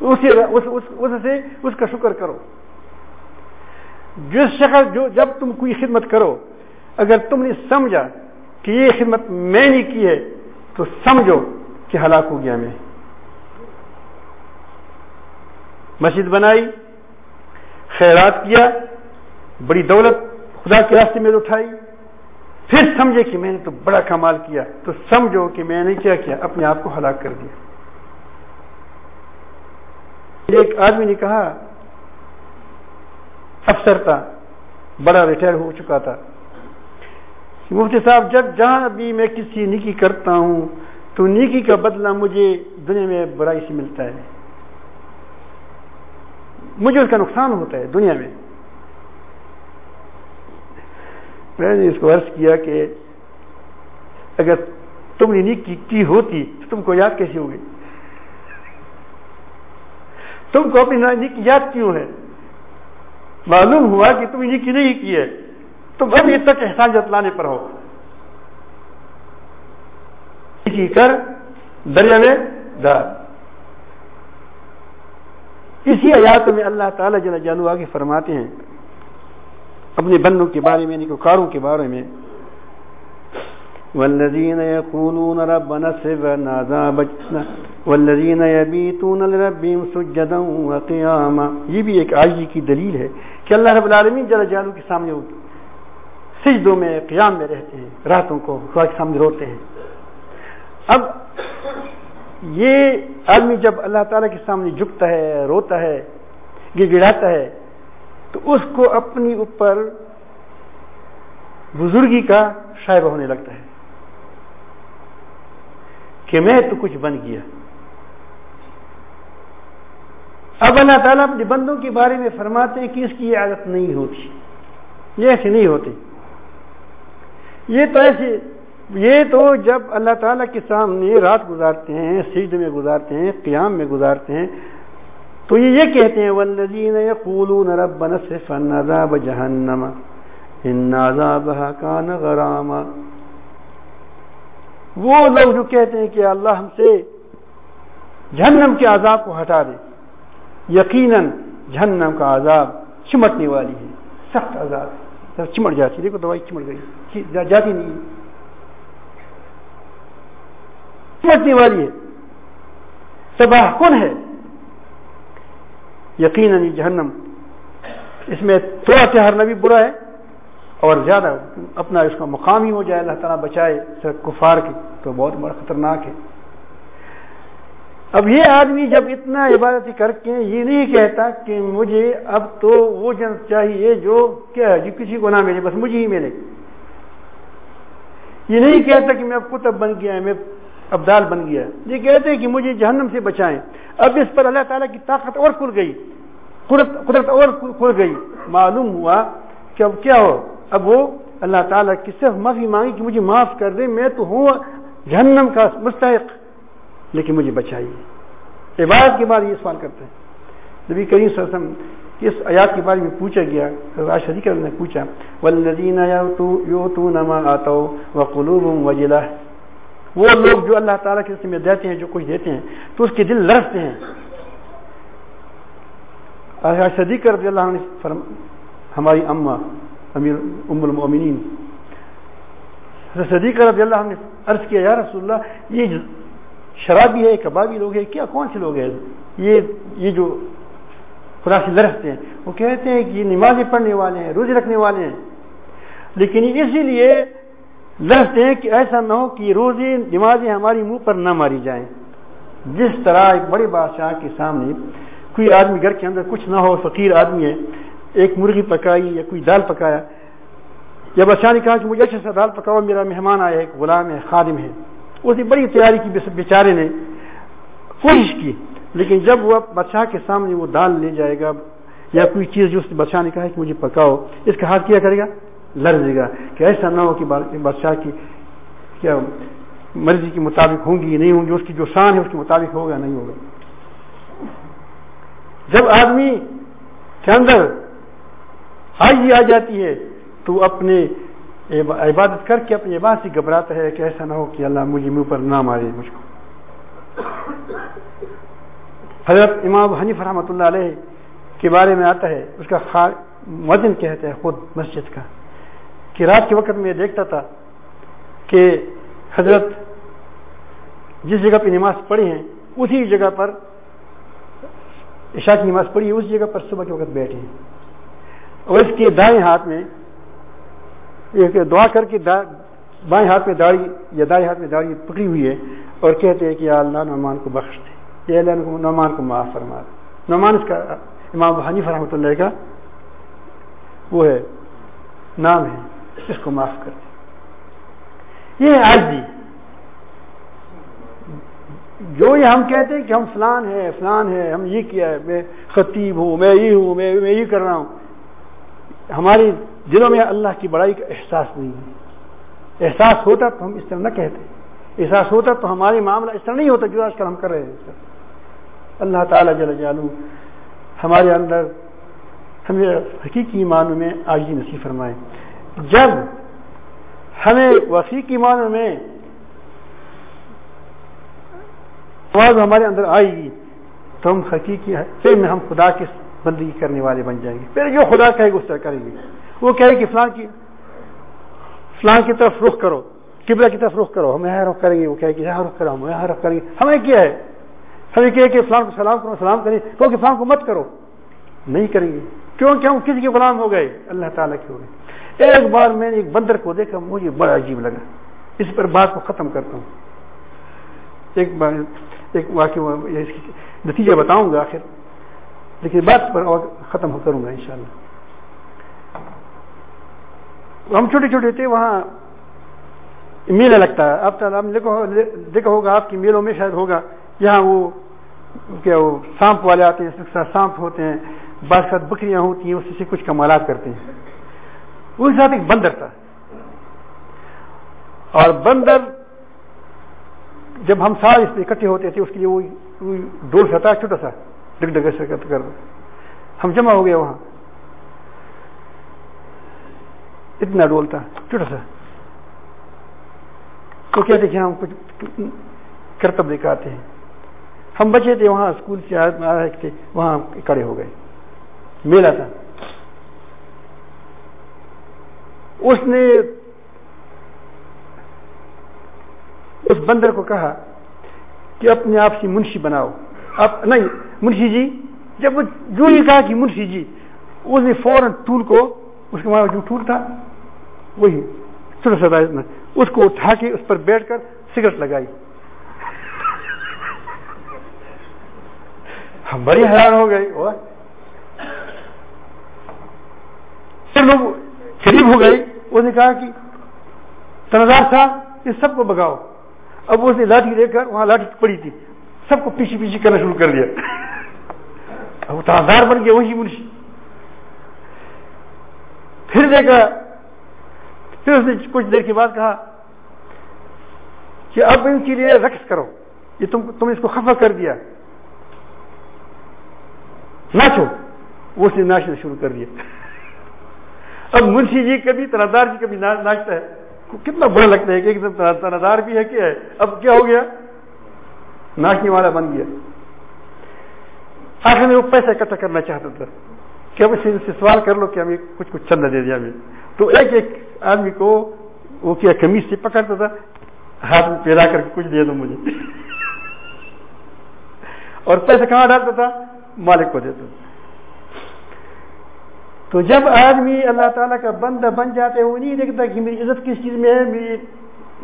اسے اس, اس, اس سے اس کا شکر کرو۔ جس شخص جو جب تم کوئی خدمت کرو اگر تم نے سمجھا کہ یہ خدمت میں نے کی ہے تو سمجھو کہ ہلاک ہو گیا میں۔ مسجد بنائی خیرات کیا بڑی دولت خدا کے راستے میں اٹھائی۔ پھر سمجھے کہ میں نے تو بڑا کمال کیا، تو سمجھو کہ میں نے کیا کیا، اپنے آپ کو ہلاک کر دیا۔ ایک آدمی نے کہا، افسر تھا، بڑا ریٹائر ہو چکا تھا۔ مفتی صاحب، جب جہاں بھی میں کسی نیکی کرتا ہوں، تو نیکی کا بدلہ مجھے دنیا میں برائی سے ملتا ہے۔ مجھے اس کا نقصان ہوتا ہے دنیا میں۔ میں نے اس کو عرض کیا کہ اگر تم نے نیکی کی ہوتی تو تم کو یاد کیسی ہوگی؟ تم کو اپنی نیکی یاد کیوں ہے؟ معلوم ہوا کہ تم نیکی نہیں کی ہے، تم ابھی تک احسان جتلانے پر ہو۔ کی کر، دریا میں دار۔ اسی آیات میں اللہ تعالی جل جانو آگے فرماتے ہیں اپنے بندوں کے بارے میں یعنی کاروں کے بارے میں۔ والذین یقولون ربنا صفنا عذابنا والذین یبیتون لربهم سجدا وقیاما یہ بھی ایک آجی کی دلیل ہے کہ اللہ رب العالمین جل جانو کے سامنے سجدوں میں، قیام میں رہتے ہیں، راتوں کو خدا کے سامنے روتے ہیں۔ اب یہ آدمی جب اللہ تعالیٰ کے سامنے جھکتا ہے، روتا ہے گڑ گڑاتا ہے تو اس کو اپنی اوپر بزرگی کا شائبہ ہونے لگتا ہے کہ میں تو کچھ بن گیا۔ اب اللہ تعالیٰ اپنے بندوں کے بارے میں فرماتے ہیں کہ اس کی یہ عادت نہیں ہوتی۔ یہ ایسے نہیں ہوتی۔ یہ تو ایسے یہ تو جب اللہ تعالیٰ کے سامنے رات گزارتے ہیں سجد میں گزارتے ہیں، قیام میں گزارتے ہیں تو یہ یہ کہتے ہیں والذین یقولون ربنا صرف عذاب جہنم ان عذابها کان غراما۔ وہ لوگ جو کہتے ہیں کہ اللہ ہم سے جہنم کے عذاب کو ہٹا دے۔ یقیناً جہنم کا عذاب چمٹنے والی ہے۔ سخت عذاب چمٹ جاتی دیکھو دوائی چمٹ گئی۔ جاتی نہیں چمٹنے والی ہے۔ تباہ کن ہے۔ یقیناً جہنم اس میں تھوڑا ٹہرنا بھی برا ہے اور زیادہ اپنا اس کا مقام ہی ہو جائے، اللہ تعالیٰ بچائے کفار کی تو بہت بڑا خطرناک ہے۔ اب یہ آدمی جب اتنا عبادت کر کے یہ نہیں کہتا کہ مجھے اب تو وہ جن چاہیے جو کیا ہے جو کسی کو نہ ملے، بس مجھے ہی ملے۔ یہ نہیں کہتا کہ میں اب کتب بن گیا ہے میں ابدال بن گیا۔ یہ کہتے کہ مجھے جہنم سے بچائیں۔ اب اس پر اللہ تعالیٰ کی طاقت اور کھل گئی۔ قدرت اور کھل گئی۔ معلوم ہوا کہ اب کیا ہو؟ اب وہ اللہ تعالیٰ کی صرف معافی مانگی کہ مجھے معاف کر دے، میں تو ہوں جہنم کا مستحق، لیکن مجھے بچائیے۔ عبادت کے بعد یہ سوال کرتے ہیں۔ نبی کریم صلی اللہ علیہ وسلم اس آیات کے بارے میں پوچھا گیا شریک نے پوچھا والذین یؤتون ما آتوا وقلوبهم وجلہ وہ لوگ جو اللہ تعالیٰ کے میں دیتے ہیں، جو کچھ دیتے ہیں، تو اس کے دل لرستے ہیں۔ صدیق رضی اللہ عنہ فرم، ہماری اما، امیر ام المؤمنین۔ صدیق رضی اللہ عنہ نے عرض کیا، یا رسول اللہ، یہ شرابی ہے کبابی لوگ ہیں، کیا کون سے لوگ ہیں؟ یہ یہ جو خدا سے لرستے ہیں۔ وہ کہتے ہیں کہ یہ نمازیں پڑھنے والے ہیں، روزے رکھنے والے ہیں۔ لیکن اسی لیے لڑتے ہیں کہ ایسا نہ ہو کہ روزی نمازیں ہماری منہ پر نہ ماری جائیں۔ جس طرح ایک بڑے بادشاہ کے سامنے کوئی آدمی گھر کے اندر کچھ نہ ہو، فقیر آدمی ہے، ایک مرغی پکائی یا کوئی دال پکایا، یا بادشاہ نے کہا کہ مجھے اچھا سا دال پکاؤ، میرا مہمان آیا ایک غلام ہے، خادم ہے۔ اس نے بڑی تیاری کی بیچارے نے کوشش کی، لیکن جب وہ بادشاہ کے سامنے وہ دال لے جائے گا یا کوئی چیز جو اس بادشاہ نے کہا کہ مجھے پکاؤ، اس کا ہاتھ کیا کرے گا؟ لڑ گا کہ ایسا نہ ہو کہ بادشاہ کی کیا مرضی کے مطابق ہوں گی نہیں ہوں گی، اس کی جو شان ہے اس کے مطابق ہوگا نہیں ہوگا؟ جب آدمی کے اندر آئی آ جاتی ہے، تو اپنے عبادت کر کے اپنی عبادت سے گھبراتا ہے کہ ایسا نہ ہو کہ اللہ مجھے منہ پر نہ مارے، مجھ کو۔ حضرت امام حنیف رحمۃ اللہ علیہ کے بارے میں آتا ہے، اس کا مدن کہتے ہیں خود مسجد کا۔ کہ رات کے وقت میں دیکھتا تھا کہ حضرت جس جگہ پہ نماز پڑھی ہیں، اسی جگہ پر عشاء کی نماز پڑھی ہے اس جگہ پر صبح کے وقت بیٹھے ہیں۔ اور اس کے دائیں ہاتھ میں ایک دعا کر کے بائیں ہاتھ میں داڑھی یا دائیں ہاتھ میں داڑھی پکڑی ہوئی ہے اور کہتے ہیں کہ اللہ نعمان کو بخش دے۔ یا اللہ نعمان کو معاف فرما دے۔ نعمان اس کا، امام حنیف رحمۃ اللہ کا وہ ہے، نام ہے۔ اس کو معاف کر دے یہ آج بھی جو یہ ہم کہتے ہیں کہ ہم فلان ہے فلان ہے ہم یہ کیا ہے، میں خطیب ہوں، میں یہ ہوں، میں میں یہ کر رہا ہوں۔ ہماری دلوں میں اللہ کی بڑائی کا احساس نہیں ہے۔ احساس ہوتا تو ہم اس طرح نہ کہتے۔ احساس ہوتا تو ہماری معاملہ اس طرح نہیں ہوتا جو آج کل ہم کر رہے ہیں۔ اللہ تعالیٰ جل جالو ہمارے اندر ہمیں حقیقی معنوں میں آجی نصیب فرمائے۔ جب ہمیں وسیقی معنوں میں آواز ہمارے اندر آئے گی، تو ہم حقیقی پھر میں ہم خدا کی بندگی کرنے والے بن جائیں گے۔ پھر جو خدا کہے گا اس طرح کریں گے؟ وہ کہے کہ فلاں کی فلاں کی طرف رخ کرو، قبلہ کی طرف رخ کرو، ہم یہاں رخ کریں گے، وہ کہے کہ یہاں رخ کرو، ہم یہاں رخ کریں گے۔ ہمیں کیا ہے؟ ہمیں کہے کہ فلاں کو سلام کرو، سلام کریں کیونکہ فلاں کو مت کرو۔ نہیں کریں گے۔ کیوں؟ کہ ہم کسی کے غلام ہو گئے؟ اللہ تعالیٰ کے ہو گئے۔ ایک بار میں نے ایک بندر کو دیکھا، مجھے بڑا عجیب لگا۔ اس پر بات کو ختم کرتا ہوں۔ ایک بار، ایک واقعہ نتیجہ بتاؤں گا آخر۔ لیکن بات پر اور ختم کروں گا انشاءاللہ۔ ہم چھوٹے چھوٹے تھے، وہاں میلہ لگتا۔ ہے اب تک دیکھا ہوگا، آپ کی میلوں میں شاید ہوگا۔ یہاں وہ کیا وہ سانپ والے آتے ہیں سانپ ہوتے ہیں، بعض ساتھ بکریاں ہوتی ہیں، اس سے کچھ کمالات کرتے ہیں۔ اس ساتھ ایک بندر تھا اور بندر جب ہم سارے اس میں اکٹھے ہوتے تھے اس کے لیے وہ ڈول ستا چھوٹا سا ڈگ ڈگ سے کر ہم جمع ہو گئے وہاں اتنا ڈول تھا چھوٹا سا تو کہتے کہ ہم کچھ کرتب دکھاتے ہیں ہم بچے تھے وہاں اسکول سے تھے وہاں کڑے ہو گئے میلہ تھا اس نے اس بندر کو کہا کہ اپنے آپ سے منشی بناؤ۔ اب نہیں، منشی جی جب وہ جو ہی کہا کہ منشی جی اس نے فوراً ٹول کو اس کے جو ٹول تھا، وہی چھوٹا سا اس کو اٹھا کے اس پر بیٹھ کر سگریٹ لگائی۔ ہم بڑی حیران ہو گئے۔ پھر لوگ قریب ہو گئے اس نے کہا کہ تنازار صاحب اس سب کو بگاؤ۔ اب اس نے لاٹھی لے کر وہاں لاٹھی پڑی تھی۔ سب کو پیچھے پیچھے کرنا شروع کر دیا۔ اب وہ تازار بن گیا وہی منشی۔ پھر دیکھا پھر اس نے کچھ دیر کے بعد کہا کہ اب ان کے لیے رقص کرو۔ یہ تم تم اس کو خفا کر دیا۔ ناچو۔ وہ اس نے ناچنا شروع کر دیا۔ اب منشی جی کبھی تنادار جی کبھی ناچتا ہے۔ کتنا برا لگتا ہے کہ ایک دم تنادار بھی ہے کیا ہے۔ اب کیا ہو گیا؟ ناچنے والا بن گیا۔ آخر میں وہ پیسہ اکٹھا کرنا چاہتا تھا کہ اب اسے سوال کر لو کہ ہمیں کچھ کچھ چند دے دیا ہمیں۔ تو ایک ایک آدمی کو وہ کیا کمیز سے پکڑتا تھا؟ ہاتھ میں پیدا کر کے کچھ دے دو مجھے۔ اور پیسہ کہاں ڈالتا تھا؟ مالک کو دیتا تھا۔ تو جب آدمی اللہ تعالیٰ کا بندہ بن جاتے وہ نہیں دیکھتا کہ میری عزت کس چیز میں ہے، میری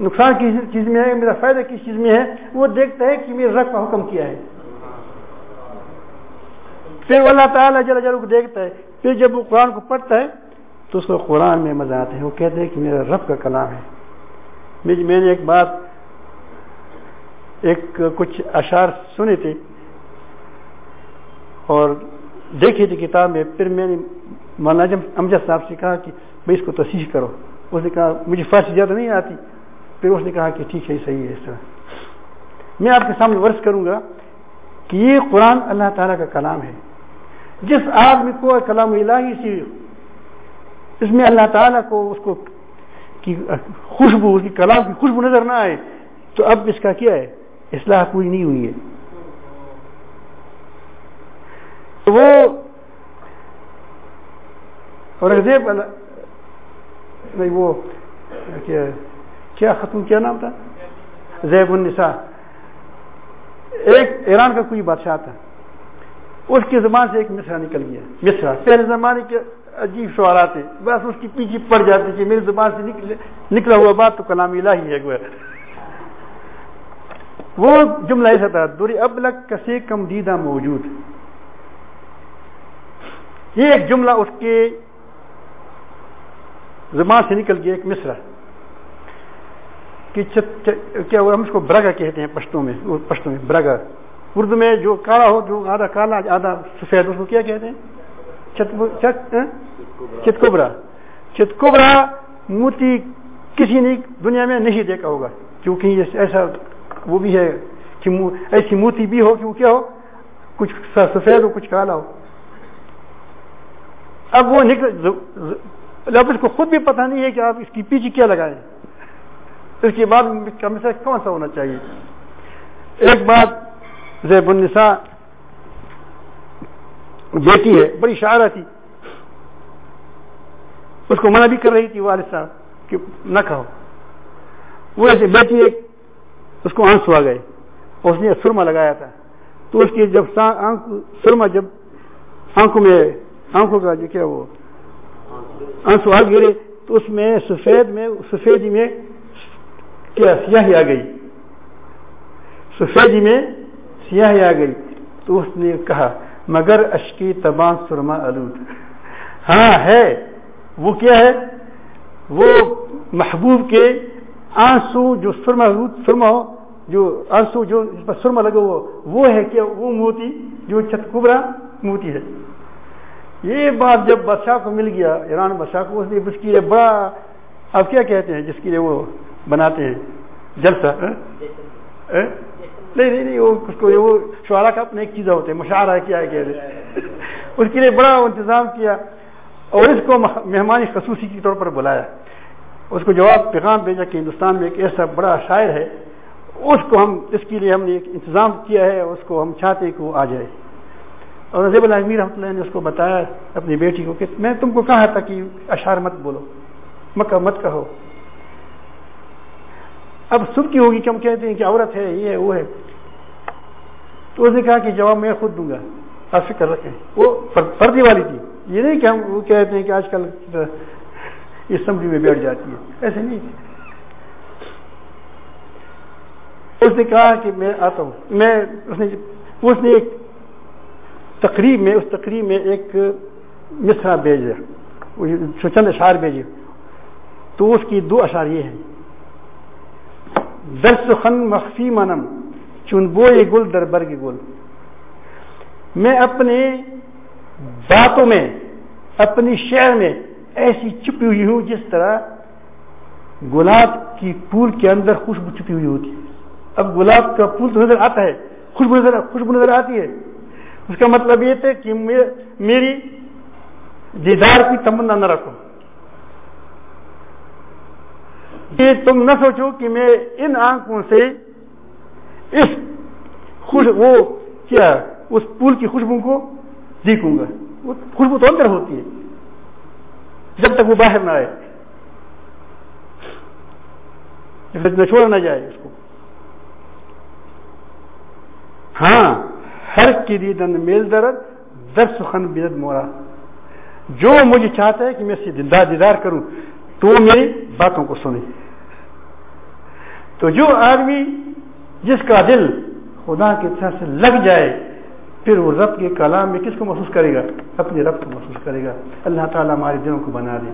نقصان کس چیز میں ہے، میرا فائدہ کس چیز میں ہے، وہ دیکھتا ہے کہ میرے رب کا حکم کیا ہے۔ پھر وہ اللہ تعالیٰ جل جل کو دیکھتا ہے، پھر جب وہ قرآن کو پڑھتا ہے، تو اس کو قرآن میں مزہ آتا ہے۔ وہ کہتے ہیں کہ میرا رب کا کلام ہے۔ میں نے ایک بات، ایک کچھ اشعار سنے تھے اور دیکھی تھی کتاب میں، پھر میں نے مولانا امجد صاحب سے کہا کہ بھائی اس کو تصحیح کرو۔ اس نے کہا، مجھے فارسی زیادہ نہیں آتی۔ پھر اس نے کہا کہ ٹھیک ہے صحیح ہے، اس طرح۔ میں آپ کے سامنے ورث کروں گا کہ یہ قرآن اللہ تعالیٰ کا کلام ہے۔ جس آدمی کو کلام الہی سی اس میں اللہ تعالیٰ کو اس کو کی خوشبو، اس کی کلام کی خوشبو نظر نہ آئے، تو اب اس کا کیا ہے؟ اصلاح پوری نہیں ہوئی ہے۔ تو وہ اور نہیں وہ کیا ختم کیا نام تھا؟ زیب النساء ایک ایران کا کوئی بادشاہ تھا۔ اس کی زبان سے ایک مصرا نکل گیا۔ مصرا پہلے زمانے کے عجیب شعرا تھے بس اس کی پیچھے پڑ جاتی کہ میری زبان سے نکلا ہوا بات تو کلام الہی ہے وہ جملہ ایسا تھا دوری اب لگ کسے کم دیدہ موجود. یہ ایک جملہ اس کے زبان سے نکل گیا ایک مصرا کہ کیا ہم اس کو برگا کہتے ہیں پشتوں میں پشتوں میں برگا اردو میں جو کالا ہو، جو آدھا کالا، آدھا سفید، اس کو کیا کہتے ہیں؟ چتکبرا ہاں؟ چتکبرا موتی کسی نے دنیا میں نہیں دیکھا ہوگا، کیونکہ ایسا وہ بھی ہے کہ ایسی موتی بھی ہو کہ وہ کیا ہو؟ کچھ سفید ہو، کچھ کالا ہو۔ اب وہ نکل اب اس کو خود بھی پتہ نہیں ہے کہ آپ اس کی پیچھے کیا لگائیں۔ اس کے بعد کم سے کون سا ہونا چاہیے؟ ایک بات زیب النساء بیٹی ہے، بڑی شاعرہ تھی۔ اس کو منع بھی کر رہی تھی والد صاحب کہ نہ کہو۔ وہ ایسے بیٹی ایک اس کو آنسو آ گئے۔ اس نے سرما لگایا تھا۔ تو اس کی جب سرما جب آنکھوں میں آنکھوں کا جو کیا وہ آنسو آ گرے تو اس میں سفید میں، سفیدی میں کیا سیاہی آ گئی۔ سفیدی میں سیاہی آ گئی۔ تو اس نے کہا، مگر اشکی تبان سرما الود ہاں ہے۔ وہ کیا ہے؟ وہ محبوب کے آنسو جو سرما سرما ہو، جو آنسو جو سرما لگا ہوا، وہ ہے کہ وہ موتی جو چتکبرا موتی ہے۔ یہ بات جب بادشاہ کو مل گیا، ایران بادشاہ کو اس نے اس کے لیے بڑا آپ کیا کہتے ہیں جس کے لیے وہ بناتے ہیں؟ جلسہ ہاں؟ ہاں؟ نہیں نہیں نہیں، وہ اس کو وہ شعرا کا اپنے ایک چیز ہوتے ہیں مشاعرہ کیا ہے کہتے اس کے لیے بڑا انتظام کیا اور اس کو مہمانی خصوصی کے طور پر بلایا۔ اس کو جواب پیغام بھیجا کہ ہندوستان میں ایک ایسا بڑا شاعر ہے، اس کو ہم، اس کے لیے ہم نے ایک انتظام کیا ہے، اس کو ہم چاہتے کہ وہ آ جائے۔ اور نظیب الحمیر رحمۃ اللہ نے اس کو بتایا اپنی بیٹی کو کہ میں تم کو کہا تھا کہ اشار مت بولو، مکہ مت کہو۔ اب سب کی ہوگی کہ ہم کہتے ہیں کہ عورت ہے، یہ ہے، وہ ہے۔ تو اس نے کہا کہ جواب میں خود دوں گا، آپ فکر رکھیں۔ وہ پردی والی تھی۔ یہ نہیں کہ ہم وہ کہتے ہیں کہ آج کل اسمبلی میں بیٹھ جاتی ہے۔ ایسے نہیں اس نے کہا کہ میں آتا ہوں۔ میں، اس نے اس نے ایک تقریب میں، اس تقریب میں ایک مصرا بھیجا چند اشعار بھیجے۔ تو اس کی دو اشعار یہ ہیں۔ درس خن مخفی منم چن بوئے گل در برگ گل۔ میں اپنے باتوں میں، اپنی شہر میں ایسی چھپی ہوئی ہوں جس طرح گلاب کی پھول کے اندر خوشبو چھپی ہوئی ہوتی ہے۔ اب گلاب کا پھول تو نظر آتا ہے، خوشبو نظر خوشبو نظر آتی ہے۔ اس کا مطلب یہ تھا کہ میری دیدار کی تمنا نہ رکھو۔ کہ تم نہ سوچو کہ میں ان آنکھوں سے اس خوش وہ کیا اس پھول کی خوشبو کو دیکھوں گا۔ وہ خوشبو تو اندر ہوتی ہے۔ جب تک وہ باہر نہ آئے۔ نہ چھوڑا نہ جائے اس کو۔ ہاں۔ ہر کی دیدن میل درد، در سخن بیدت مورا۔ جو مجھے چاہتا ہے کہ میں اسے دلدار دیدار کروں، تو میری باتوں کو سنے۔ تو جو آدمی جس کا دل خدا کی طرح اچھا سے لگ جائے، پھر وہ رب کے کلام میں کس کو محسوس کرے گا؟ اپنے رب کو محسوس کرے گا۔ اللہ تعالیٰ ہمارے دلوں کو بنا دے۔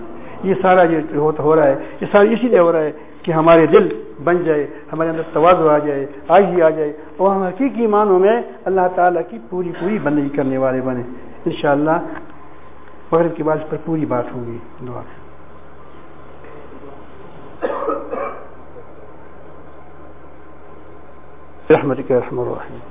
یہ سارا جو ہو رہا ہے، یہ سارا اسی لیے ہو رہا ہے کہ ہمارے دل بن جائے، ہمارے اندر توازو آ جائے آج ہی آ جائے۔ اور ہم حقیقی معنوں میں اللہ تعالیٰ کی پوری پوری بندگی کرنے والے بنے۔ انشاءاللہ، مغرب کے بعد اس پر پوری بات ہوگی دعا۔ رحمتك يا ارحم الراحمين